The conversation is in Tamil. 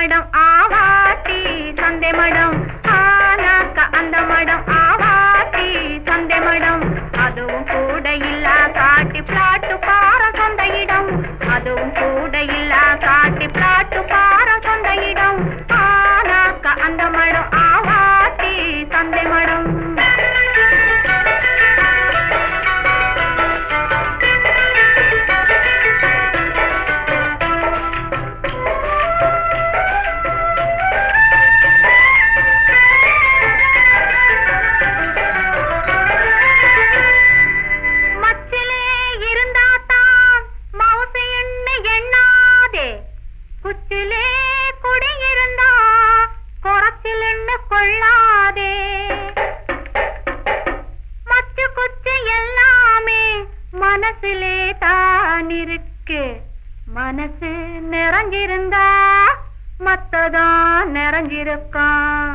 అందమడం ఆవాతి సందెమడం ఆనాక అందమడం ఆవాతి సంద குளத்திலே குடியிருந்தா குரத்தில் என்ன கொள்ளாதே? மச்சு குச்சு எல்லாமே மனசிலே தான் இருக்கு. மனசு நிறைஞ்சிருந்தா மத்ததான் நிறைஞ்சிருக்கான்